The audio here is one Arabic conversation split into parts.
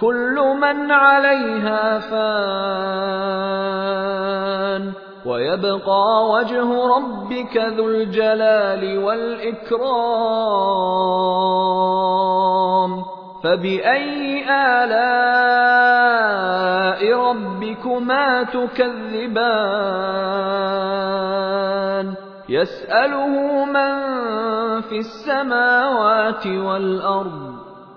كل من عليها فان. ويبقى وجه ربك ذو الجلال والإكرام. فبأي آلاء ربكما تكذبان؟ يسأله من في السماوات والأرض.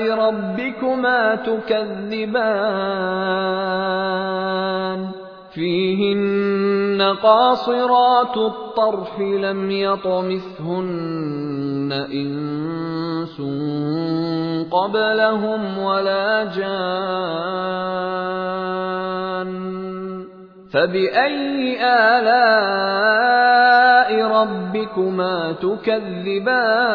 ربكما تكذبان فيهن قاصرات الطرف لم يطمثهن إنس قبلهم ولا جان فبأي آلاء ربكما تكذبان